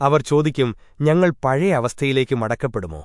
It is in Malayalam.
അവർ ചോദിക്കും ഞങ്ങൾ പഴയ അവസ്ഥയിലേക്ക് മടക്കപ്പെടുമോ?